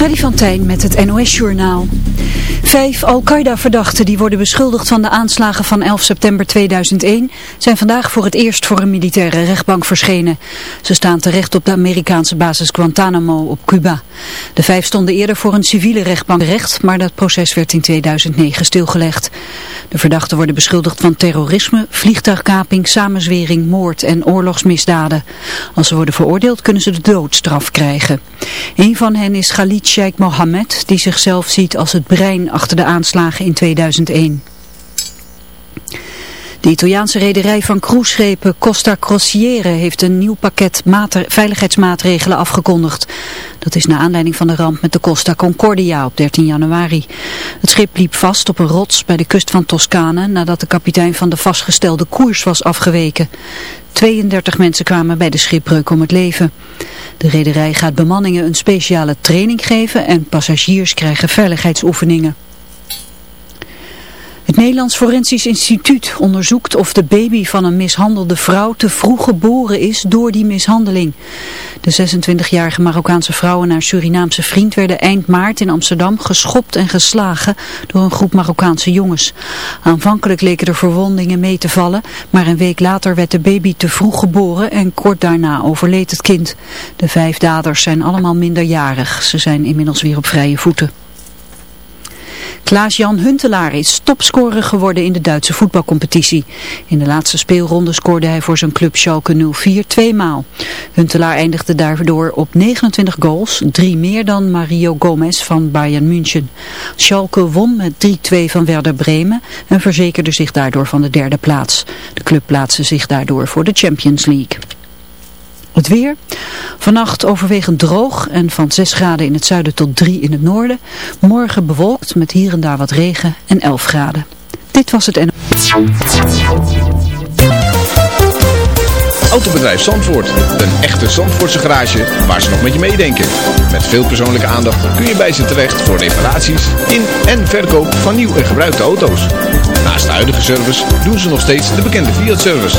Freddy van met het NOS-journaal. Vijf Al-Qaeda-verdachten die worden beschuldigd van de aanslagen van 11 september 2001 zijn vandaag voor het eerst voor een militaire rechtbank verschenen. Ze staan terecht op de Amerikaanse basis Guantanamo op Cuba. De vijf stonden eerder voor een civiele rechtbank recht, maar dat proces werd in 2009 stilgelegd. De verdachten worden beschuldigd van terrorisme, vliegtuigkaping, samenzwering, moord en oorlogsmisdaden. Als ze worden veroordeeld kunnen ze de doodstraf krijgen. Een van hen is Khalid Sheikh Mohammed, die zichzelf ziet als het brein achter de aanslagen in 2001. De Italiaanse rederij van cruiseschepen Costa Crociere heeft een nieuw pakket veiligheidsmaatregelen afgekondigd. Dat is naar aanleiding van de ramp met de Costa Concordia op 13 januari. Het schip liep vast op een rots bij de kust van Toscane nadat de kapitein van de vastgestelde koers was afgeweken. 32 mensen kwamen bij de schipbreuk om het leven. De rederij gaat bemanningen een speciale training geven en passagiers krijgen veiligheidsoefeningen. Het Nederlands Forensisch Instituut onderzoekt of de baby van een mishandelde vrouw te vroeg geboren is door die mishandeling. De 26-jarige Marokkaanse vrouw en haar Surinaamse vriend werden eind maart in Amsterdam geschopt en geslagen door een groep Marokkaanse jongens. Aanvankelijk leken er verwondingen mee te vallen, maar een week later werd de baby te vroeg geboren en kort daarna overleed het kind. De vijf daders zijn allemaal minderjarig. Ze zijn inmiddels weer op vrije voeten. Klaas-Jan Huntelaar is topscorer geworden in de Duitse voetbalcompetitie. In de laatste speelronde scoorde hij voor zijn club Schalke 04 tweemaal. Huntelaar eindigde daardoor op 29 goals, drie meer dan Mario Gomez van Bayern München. Schalke won met 3-2 van Werder Bremen en verzekerde zich daardoor van de derde plaats. De club plaatste zich daardoor voor de Champions League. Het weer. Vannacht overwegend droog en van 6 graden in het zuiden tot 3 in het noorden. Morgen bewolkt met hier en daar wat regen en 11 graden. Dit was het en... Autobedrijf Zandvoort. Een echte Zandvoortse garage waar ze nog met je meedenken. Met veel persoonlijke aandacht kun je bij ze terecht voor reparaties in en verkoop van nieuw en gebruikte auto's. Naast de huidige service doen ze nog steeds de bekende Fiat-service.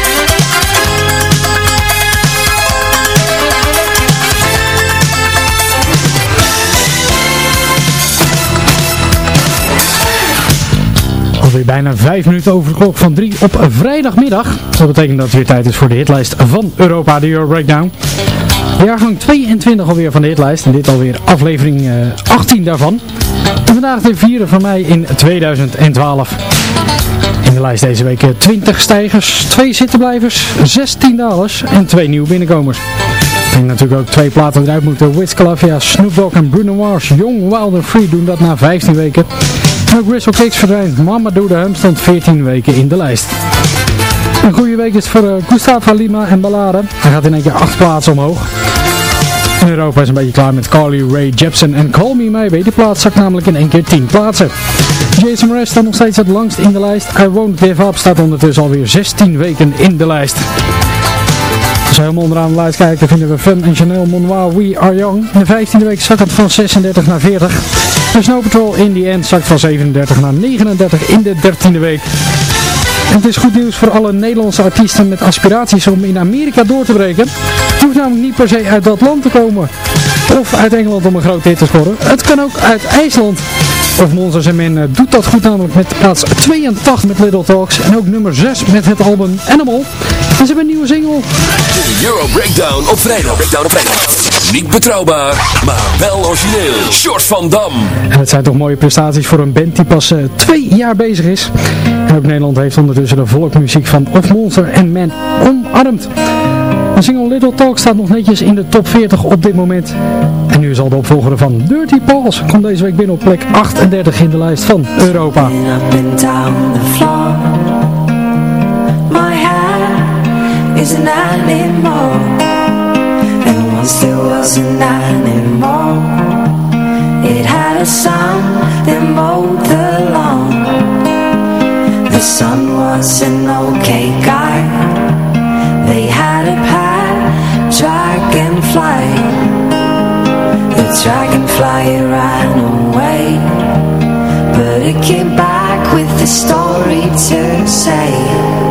Alweer bijna 5 minuten over de klok van 3 op vrijdagmiddag. Dat betekent dat het weer tijd is voor de hitlijst van Europa, de Euro Breakdown. Jaargang 22 alweer van de hitlijst en dit alweer aflevering eh, 18 daarvan. En vandaag de vierde van mei in 2012. In de lijst deze week 20 stijgers, 2 zittenblijvers, 16 dalers en 2 nieuwe binnenkomers. En natuurlijk ook twee platen eruit moeten. Wiz Khalifa, Snoop Dogg en Bruno Mars, Young, Wild and Free doen dat na 15 weken. En ook Gristle Kicks verdwijnt. Mama Doe de Hum stond 14 weken in de lijst. Een goede week is voor uh, Gustavo Lima en Ballade. Hij gaat in één keer 8 plaatsen omhoog. En Europa is een beetje klaar met Carly Ray Jepsen en Call Me Maybe. Die plaats zakt namelijk in één keer 10 plaatsen. Jason Mraz staat nog steeds het langst in de lijst. I Won't Give Up staat ondertussen alweer 16 weken in de lijst. Als we helemaal onderaan de kijken, vinden we Fun en Chanel Monoir We Are Young. In de 15e week zakt het van 36 naar 40. En Snow Patrol in the End zakt van 37 naar 39 in de 13e week. En het is goed nieuws voor alle Nederlandse artiesten met aspiraties om in Amerika door te breken. Het hoeft namelijk niet per se uit dat land te komen. Of uit Engeland om een groot hit te scoren. Het kan ook uit IJsland. Of Monsters en Men eh, doet dat goed namelijk met plaats 82 met Little Talks. En ook nummer 6 met het album Animal. En ze hebben een nieuwe single. De Euro Breakdown op vrijdag. Breakdown op vrijdag. Niet betrouwbaar, maar wel origineel. Short van Dam. En het zijn toch mooie prestaties voor een band die pas eh, twee jaar bezig is. En ook Nederland heeft ondertussen de volkmuziek van Of Monster en Man omarmd. Single Little Talk staat nog netjes in de top 40 op dit moment. En nu is al de opvolger van Dirty Paws. Komt deze week binnen op plek 38 in de lijst van Europa. It had a son that mowed the. The son was an okay guy. They had a dragonfly. The dragonfly ran away. But it came back with a story to say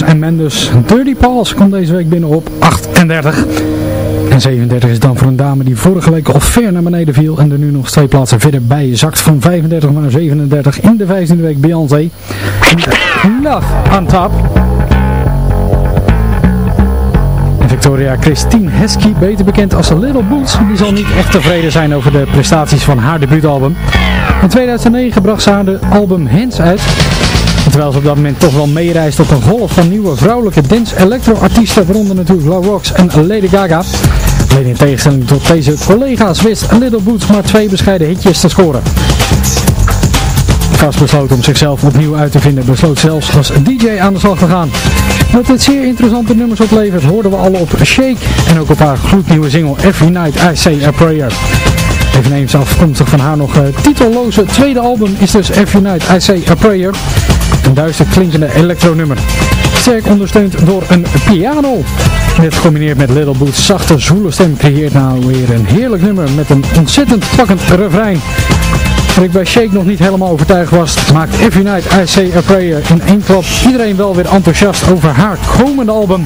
en Mendes. Dirty Paws komt deze week binnen op 38. En 37 is dan voor een dame die vorige week al ver naar beneden viel en er nu nog twee plaatsen verder bij zakt van 35 naar 37 in de 15e week Beyoncé. Love on top. Victoria Christine Heskey, beter bekend als Little Boots, die zal niet echt tevreden zijn over de prestaties van haar debuutalbum. In 2009 bracht ze haar de album Hands uit. Terwijl ze op dat moment toch wel meereist op een golf van nieuwe vrouwelijke dance-electro-artiesten, waaronder natuurlijk La Rox en Lady Gaga. Alleen in tegenstelling tot deze collega's wist Little Boots maar twee bescheiden hitjes te scoren. Vast besloten om zichzelf opnieuw uit te vinden, besloot zelfs als DJ aan de slag te gaan. Wat dit zeer interessante nummers oplevert, hoorden we al op Shake en ook op haar gloednieuwe single Every Night I Say A Prayer. Eveneens afkomstig van haar nog uh, titelloze tweede album is dus Every Night I Say A Prayer. Een duister klinkende elektronummer. Sterk ondersteund door een piano. Dit gecombineerd met Little Boots zachte zwoele stem creëert nou weer een heerlijk nummer met een ontzettend pakkend refrein. Waar ik bij Shake nog niet helemaal overtuigd was, maakt Every Night I Say Prayer in één klap iedereen wel weer enthousiast over haar komende album.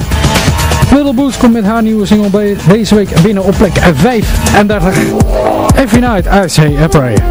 Little Boots komt met haar nieuwe single deze week binnen op plek 35. Every Night I Say A Prayer.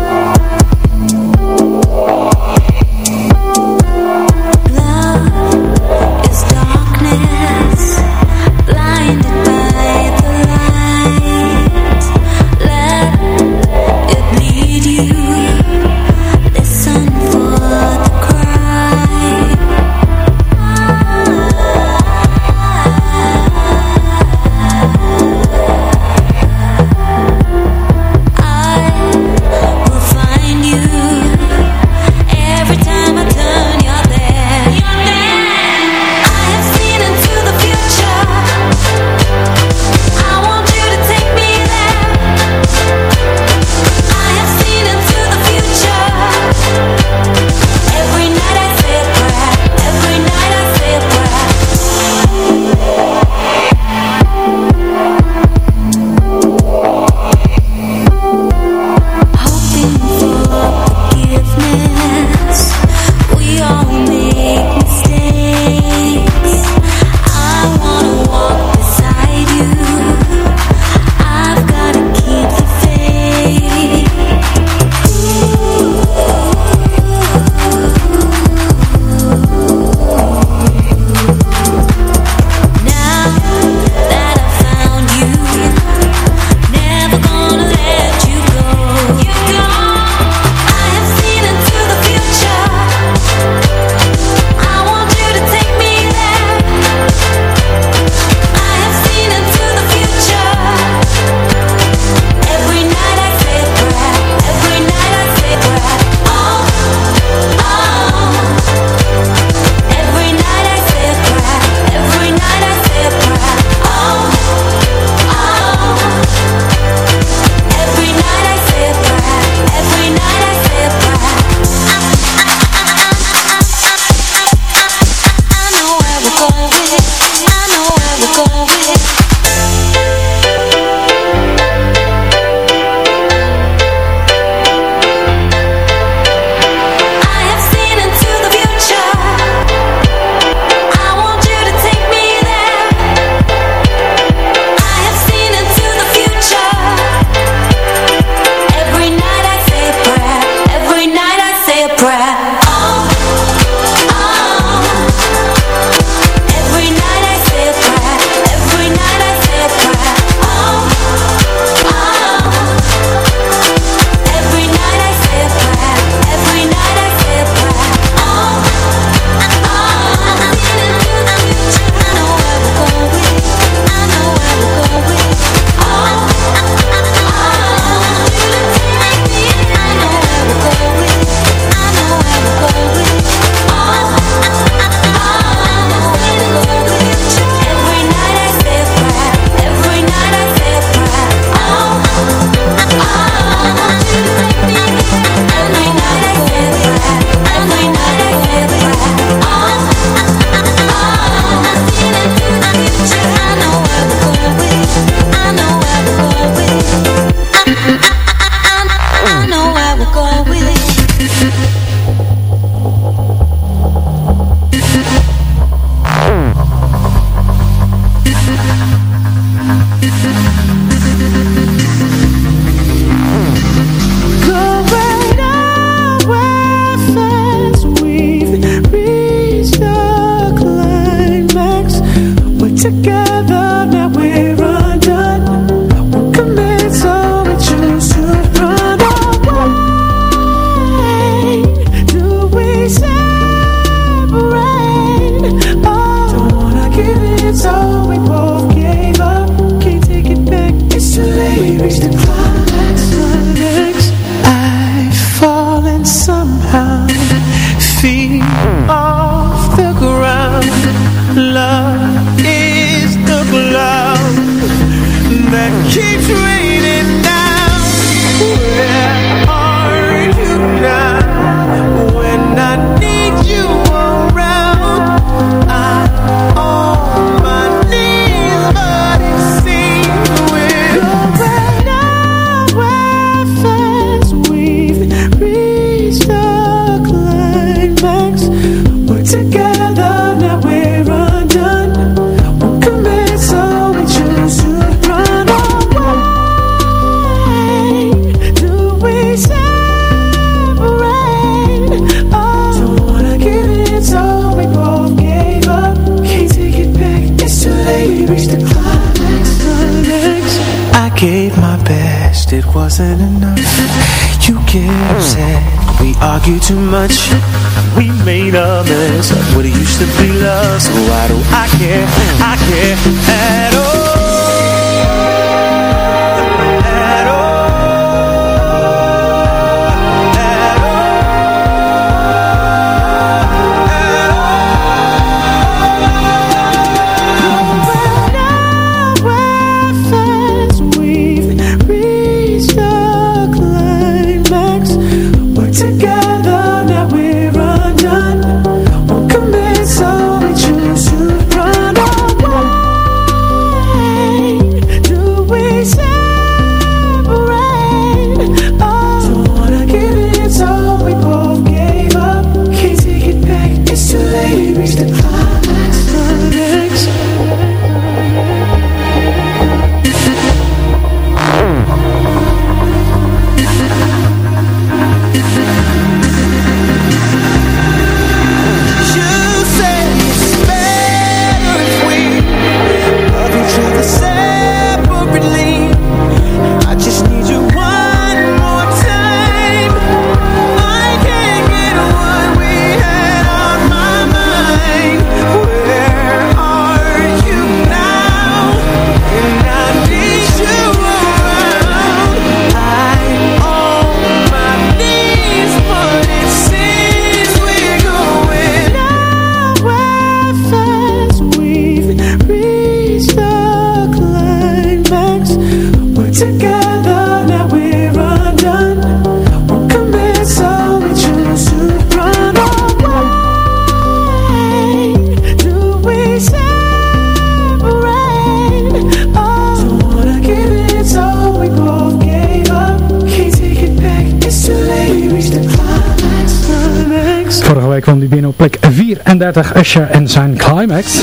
34, Usher en zijn Climax.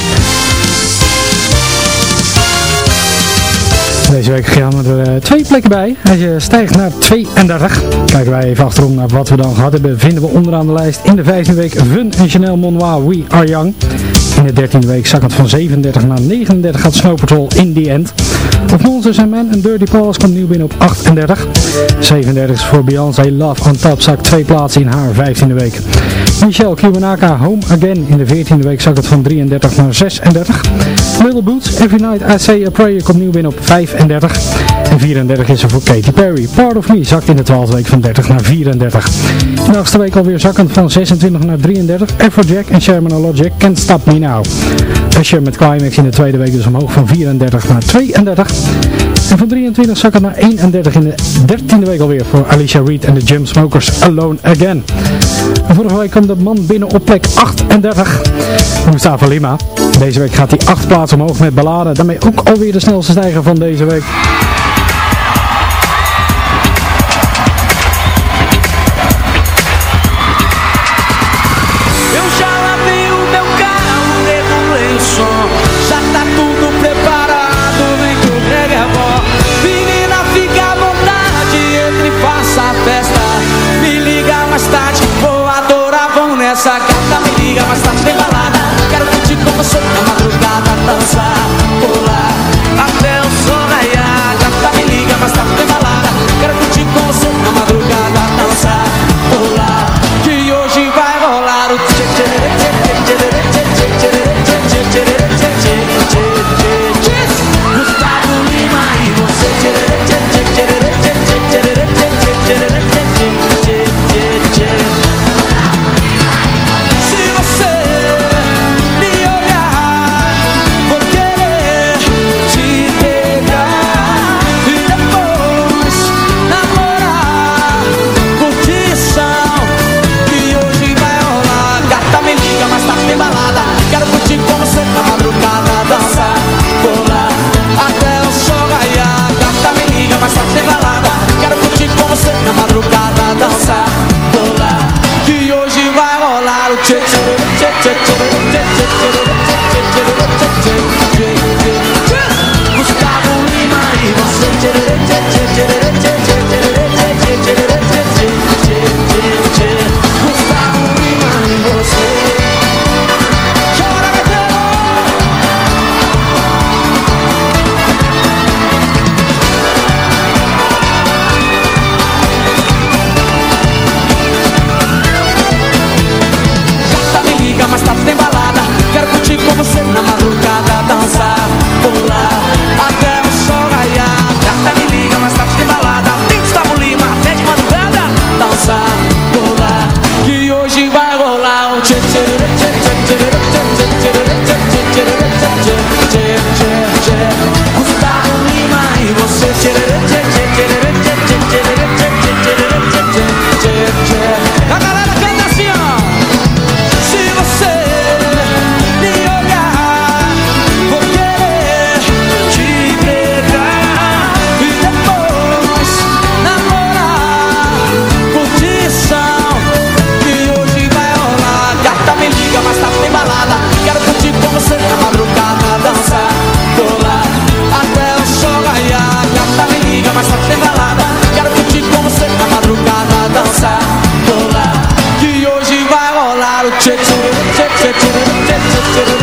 Deze week gaan er eh, twee plekken bij. Als je stijgt naar 32, kijken wij even achterom naar wat we dan gehad hebben, vinden we onderaan de lijst in de 15e week Fun en Chanel Monois We Are Young. In de 13e week zakkend van 37 naar 39 gaat Snow Patrol In The End. Of Monsters and Men en Dirty Paws komt nieuw binnen op 38. 37 is voor Beyoncé Love on Top zakt twee plaatsen in haar 15e week. Michelle Kiwanaka Home Again in de 14e week zakt het van 33 naar 36. Little Boots Every Night I Say A Prayer komt nieuw binnen op 35. En 34 is er voor Katy Perry. Part of Me zakt in de 12e week van 30 naar 34. In de achtste week alweer zakkend van 26 naar 33. Afrojack en Sherman Logic Can't Stop Me Now. Usher met Climax in de tweede week dus omhoog van 34 naar 32. En van 23 zakken naar 31 in de 13e week alweer voor Alicia Reed en de Jim Smokers Alone Again. Vorige week kwam de man binnen op plek 38. Mustafa Lima. Deze week gaat hij 8 plaatsen omhoog met ballade. Daarmee ook alweer de snelste stijger van deze week. da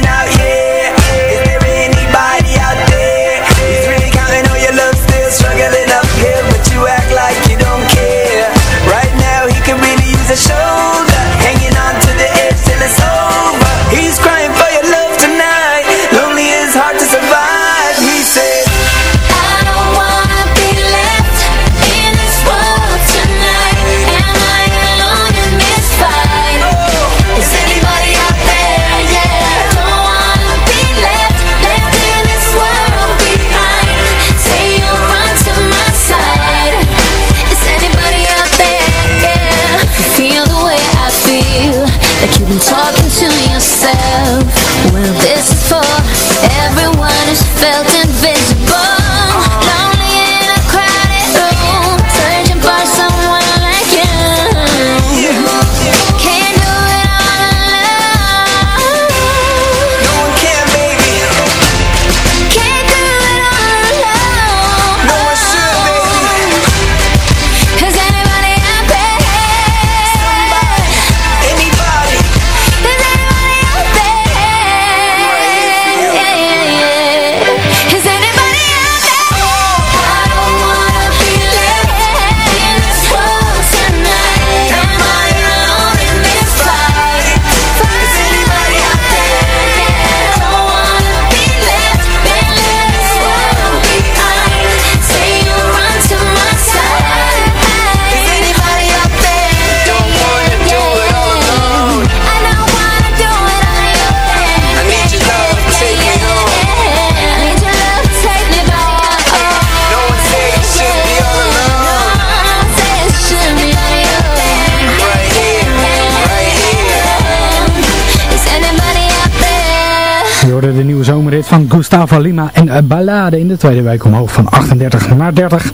van Gustavo Lima en eh, Ballade in de tweede week omhoog van 38 naar 30.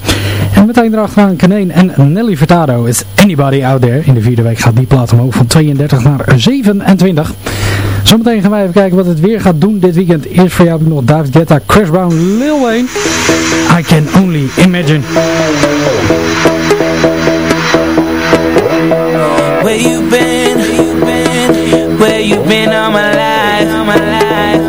En meteen erachteraan Kaneen en Nelly Furtado is Anybody Out There. In de vierde week gaat die plaat omhoog van 32 naar 27. Zometeen gaan wij even kijken wat het weer gaat doen dit weekend. Eerst voor jou heb ik nog David Guetta, Chris Brown, Lil Wayne. I Can Only Imagine. Where you been, where you been, where you been all my life, all my life.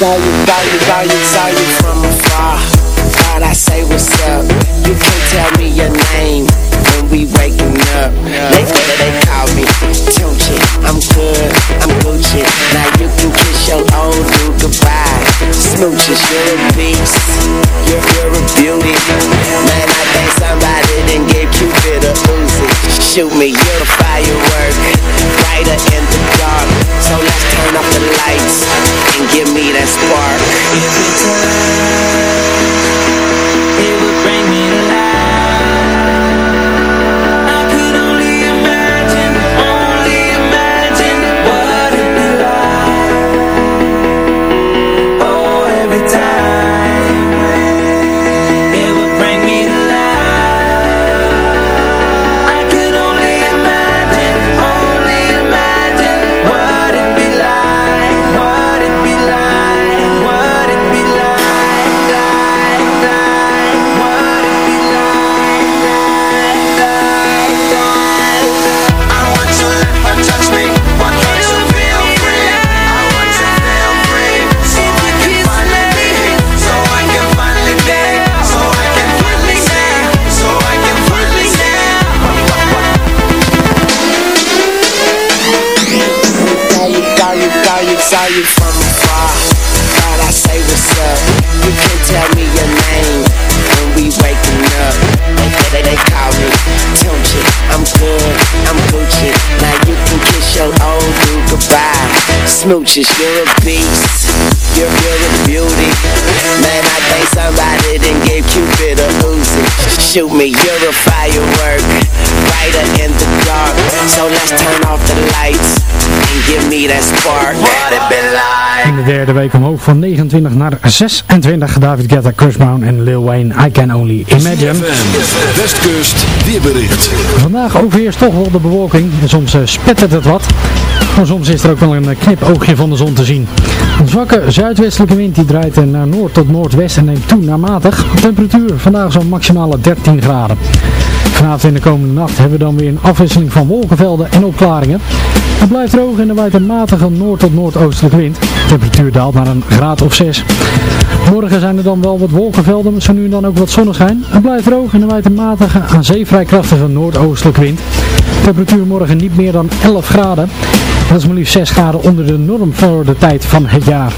Saw you, saw you, saw you, saw you from afar. Thought I say what's up. You can't tell me your name when we waking up. They say they call me Tunchi. I'm good, I'm Gucci. Now you can kiss your old dude goodbye. Smooches, you're a beast. You're, you're a beauty. Man, I think somebody done gave Cupid a Uzi. Shoot me, you're a firework. Brighter in the dark. So let's turn off the lights and give me that spark. Every time Smooches, you're a beast. You're, you're a beauty. Man, I think somebody done gave Cupid a Uzi. Shoot me, you're a firework. Brighter in the dark. So let's turn off the lights and give me that spark. What it been like? In de derde week omhoog van 29 naar 26. David Guetta, Chris Brown en Lil Wayne. I Can Only Imagine. ZFM, Westkust, weerbericht. Vandaag overheerst toch wel de bewolking. En soms uh, spettert het wat. Maar soms is er ook wel een eh, knipoogje van de zon te zien. Een zwakke zuidwestelijke wind die draait eh, naar noord tot noordwest en neemt toe naar matig. De temperatuur vandaag zo'n maximale 13 graden. Vanavond in de komende nacht hebben we dan weer een afwisseling van wolkenvelden en opklaringen. Het blijft droog en er waait een matige noord- tot noordoostelijke wind. Temperatuur daalt naar een graad of 6. Morgen zijn er dan wel wat wolkenvelden zo nu en dan ook wat zonneschijn. Het blijft droog en er waait een matige aan zee vrij krachtige noordoostelijke wind. Temperatuur morgen niet meer dan 11 graden. Dat is maar liefst 6 graden onder de norm voor de tijd van het jaar.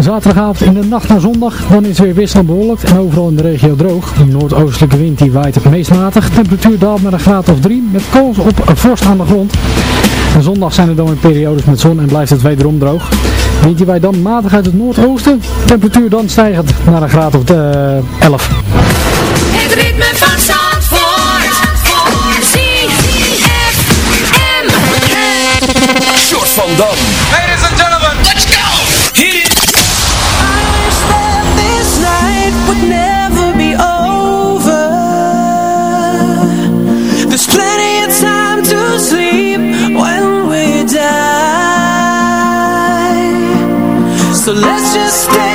Zaterdagavond in de nacht naar zondag, dan is het weer wisselend bewolkt en overal in de regio droog. De noordoostelijke wind die waait het meest matig. De temperatuur daalt naar een graad of 3 met kans op vorst aan de grond. En zondag zijn er dan weer periodes met zon en blijft het wederom droog. Wind die waait dan matig uit het noordoosten. Temperatuur dan stijgend naar een graad of eh, 11. Het ritme van Zandvoort. ZFM. Short van Dam. Just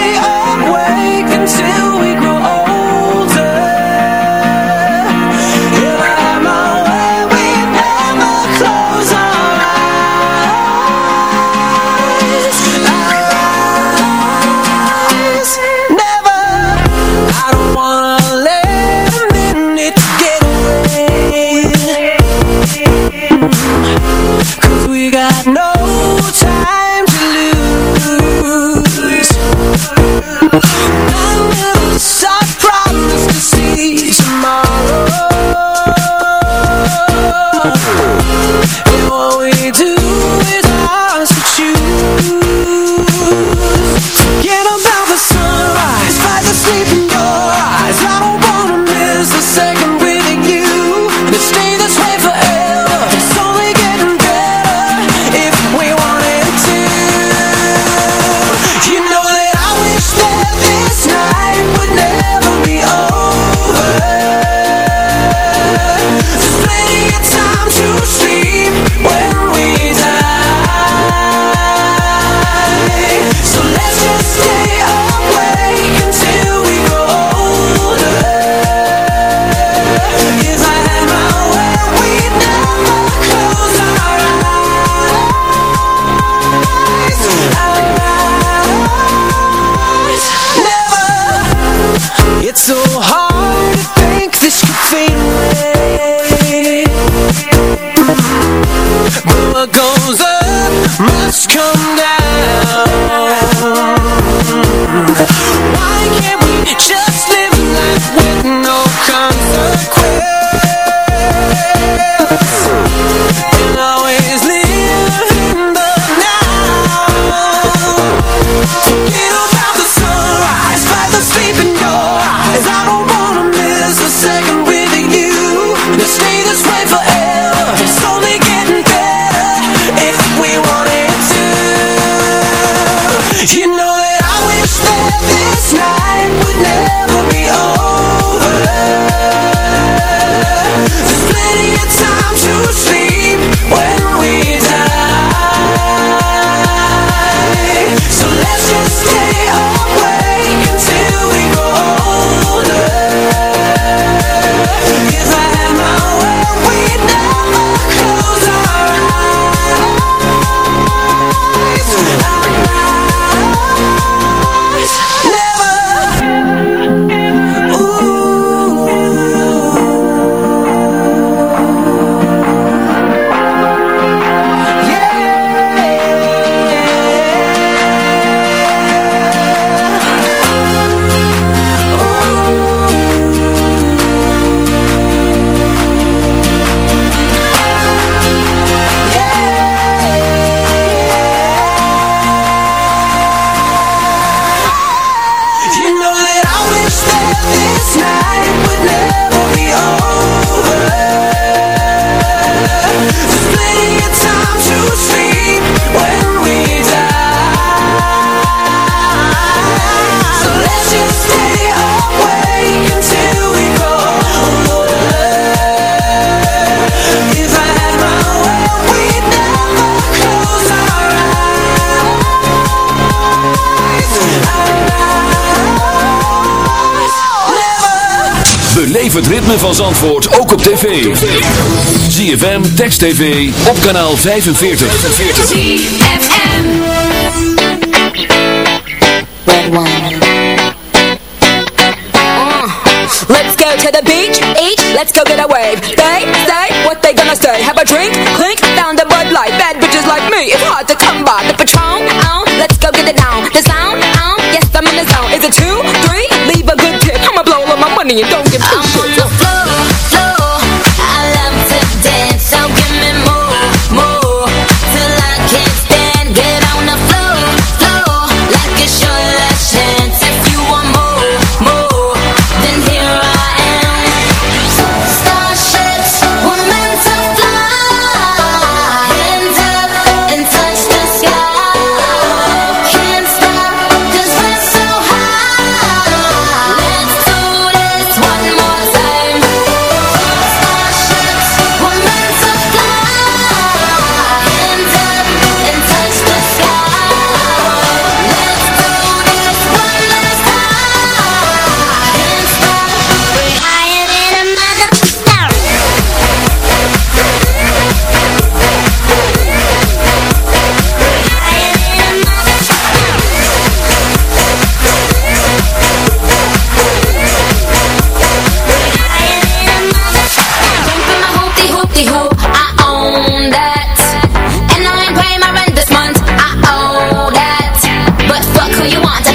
Beleef het ritme van Zandvoort ook op tv. ZFM, Text TV, op kanaal 45. ZFM. Red wine. Uh, let's go to the beach, eat, let's go get a wave. They say what they gonna say. Have a drink, clink, down the Bud Light. Bad bitches like me, it's hard to come by. The Patron, oh, let's go get it down. The sound, oh, yes, I'm in the zone. Is it two, three? Leave a good tip. I'ma blow all my money and don't give two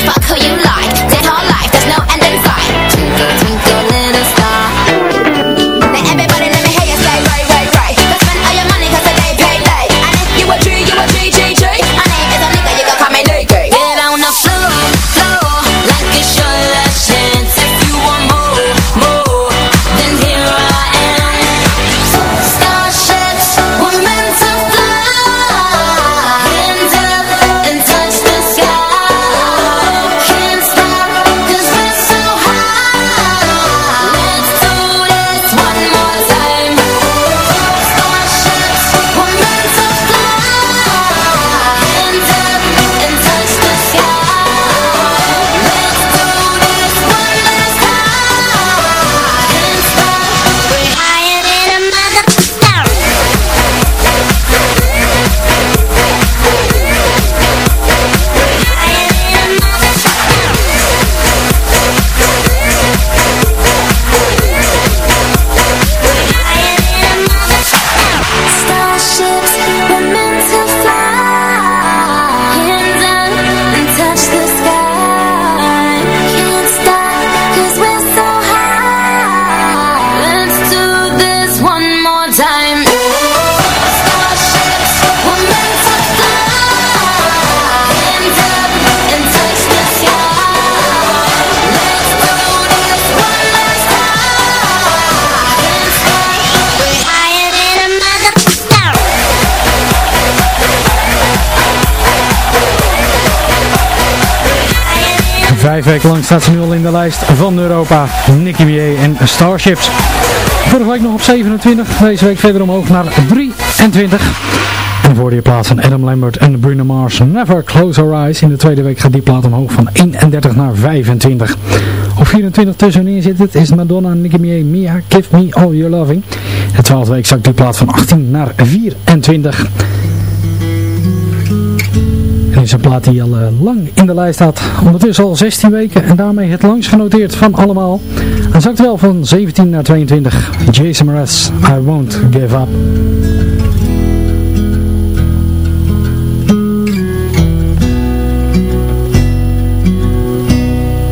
fuck who you Vijf weken lang staat ze nu al in de lijst van Europa. Nicky Mier en Starships. Vorige week nog op 27. Deze week verder omhoog naar 23. En voor die plaats van Adam Lambert en Bruno Mars Never Close Our Eyes. In de tweede week gaat die plaat omhoog van 31 naar 25. Op 24 tussenin zit het is Madonna, Nicki Minaj, Mia, Give Me All Your Loving. De twaalfde week zakt die plaat van 18 naar 24. Een plaat die al eh, lang in de lijst staat. Ondertussen al 16 weken en daarmee het langst genoteerd van allemaal. Hij zakt wel van 17 naar 22. Jason Mraz, I Won't Give Up.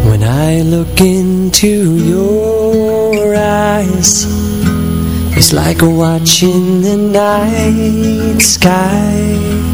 When I look into your eyes, it's like watching the night sky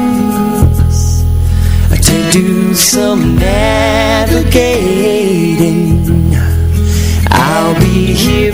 do some navigating. I'll be here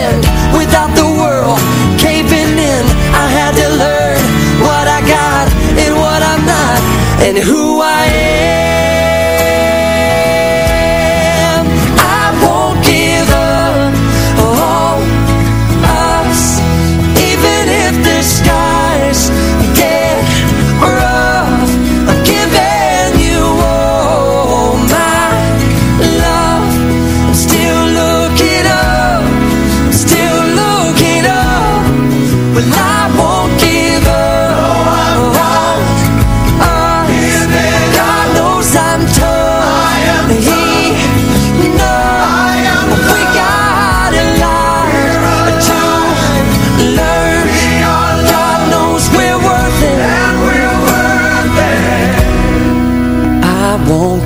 who I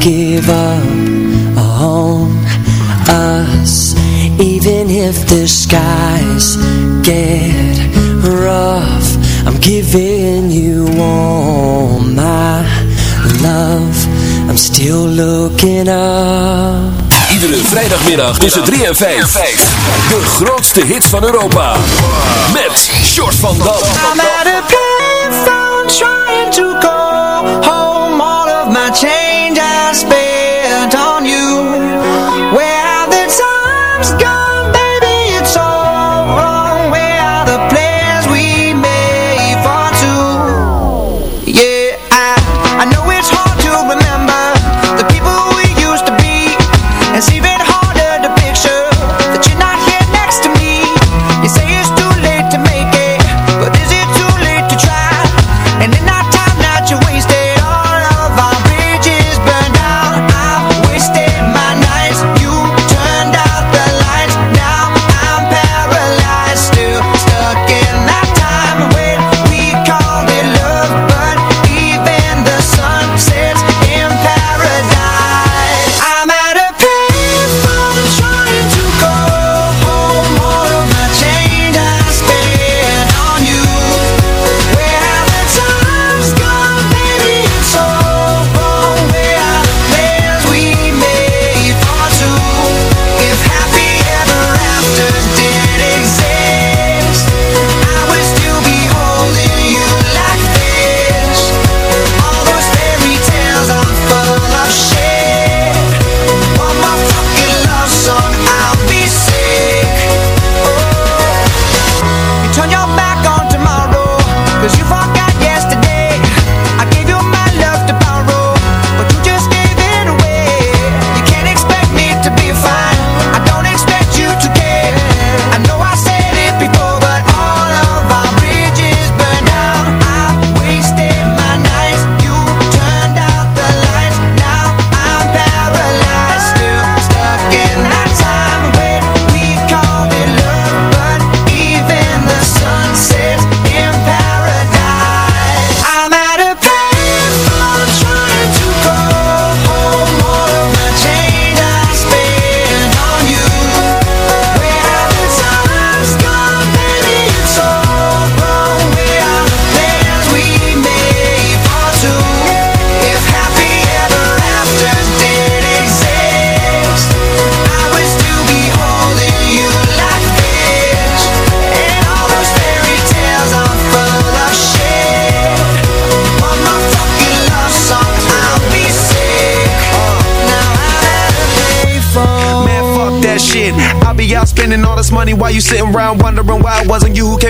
give up on us Even if the skies get rough I'm giving you all my love I'm still looking up Iedere vrijdagmiddag tussen 3 en 5. De grootste hits van Europa. Met Short van Dam. I'm at a payphone trying to call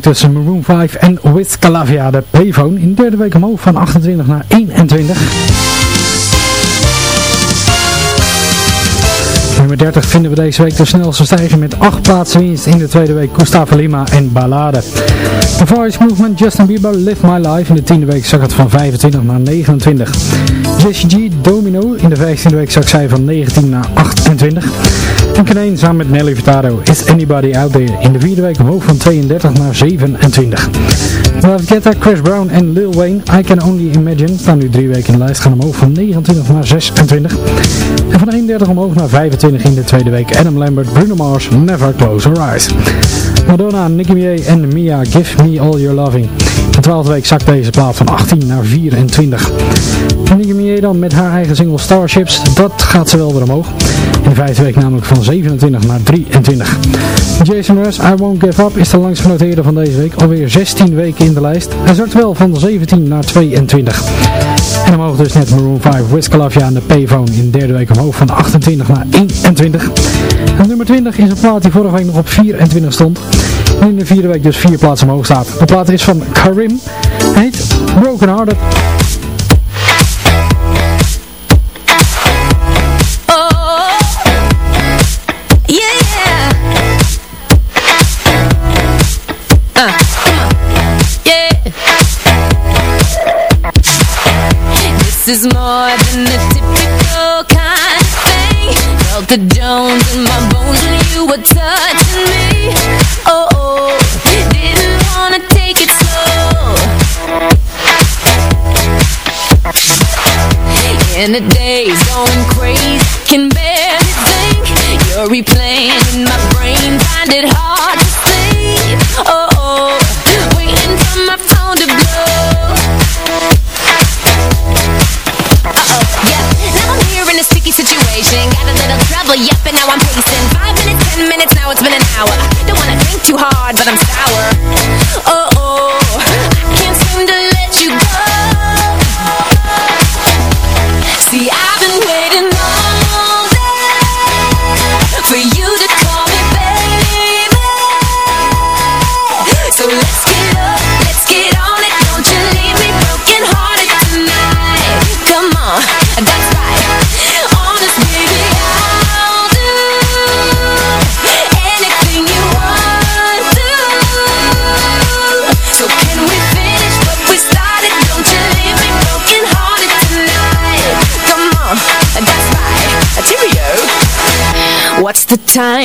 Tussen Maroon 5 en Wiz Calavia, de payphone, in de derde week omhoog van 28 naar 21. Nummer 30 vinden we deze week de snelste stijging met 8 plaatsen winst in de tweede week Gustavo Lima en Ballade. The Voice Movement Justin Bieber Live My Life in de tiende week zak het van 25 naar 29. Jessie G Domino in de 15e week zak zij van 19 naar 28. En Kaneen samen met Nelly Furtado Is Anybody Out There in de vierde week omhoog van 32 naar 27. David Guetta, Chris Brown en Lil Wayne I Can Only Imagine staan nu drie weken in de lijst gaan omhoog van 29 naar 26. En van 31 omhoog naar 25 in de tweede week Adam Lambert, Bruno Mars, Never Close Your Eyes. Madonna, Nicki Minaj en Mia Give Me All Your Loving. De twaalfde week zakt deze plaat van 18 naar 24. En Nicki Minaj dan met haar eigen single Starships, dat gaat ze wel weer omhoog. In de vijfde week namelijk van 27 naar 23. Jason Mraz, I Won't Give Up is de langst genoteerde van deze week. Alweer 16 weken in de lijst. Hij zakt wel van 17 naar 22. En omhoog dus net Maroon 5, Wiz Khalifa en de Payphone in de derde week omhoog van 28 naar 21. En nummer 20 is een plaat die vorige week nog op 24 stond. En in de vierde week dus vier plaatsen omhoog staat. De plaat is van Karim. Heet Broken Hearted. This is more than the typical kind of thing. Felt the Jones in my bones when you were touching me. Oh, oh. didn't wanna take it slow. In the days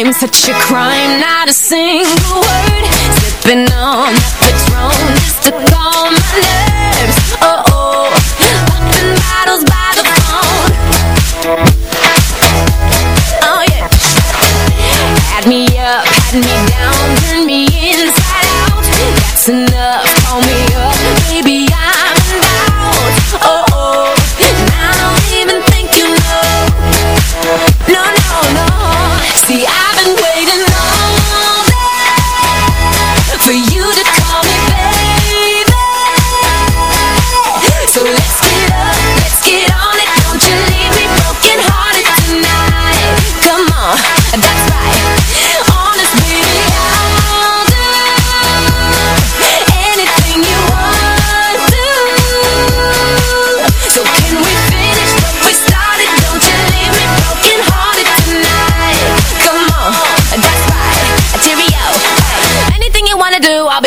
the time? Such a crime, not a single word. Sipping on that Patron just to calm my nerves. Oh oh, popping bottles by the phone. Oh yeah, had me up, had me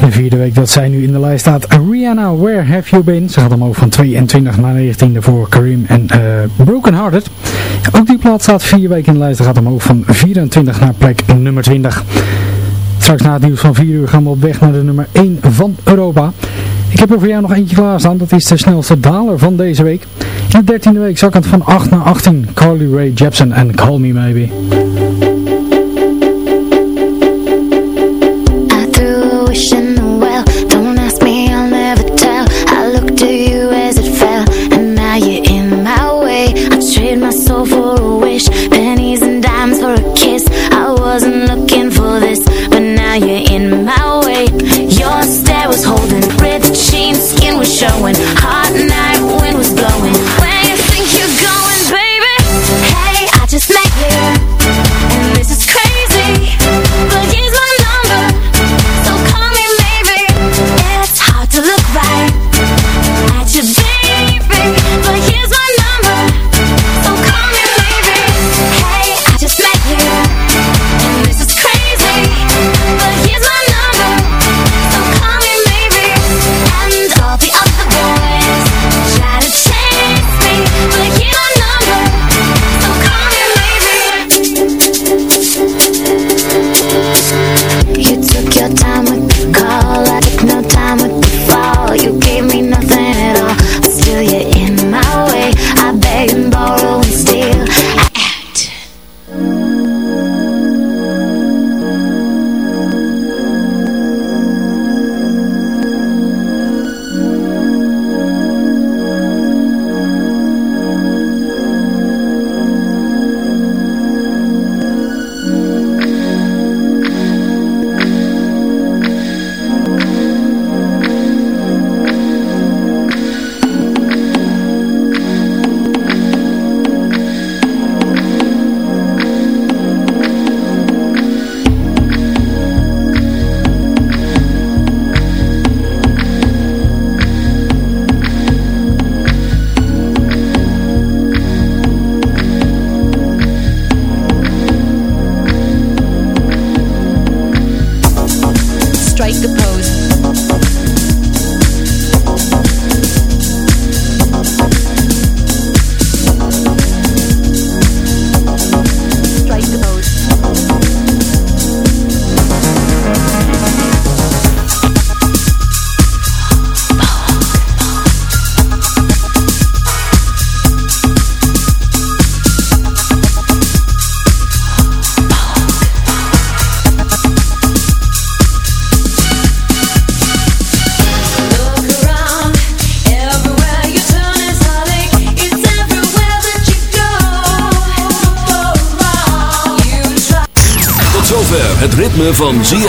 De vierde week dat zij nu in de lijst staat. Rihanna, Where Have You Been? Ze gaat omhoog van 22 naar 19 voor Kareem en uh, Broken Hearted. Ook die plaat staat vier weken in de lijst. Ze gaat omhoog van 24 naar plek nummer 20. Straks na het nieuws van 4 uur gaan we op weg naar de nummer 1 van Europa. Ik heb er voor jou nog eentje klaarstaan. Dat is de snelste daler van deze week. In de 13e week zakkend van 8 naar 18. Carly Rae Jepsen en Call Me Maybe.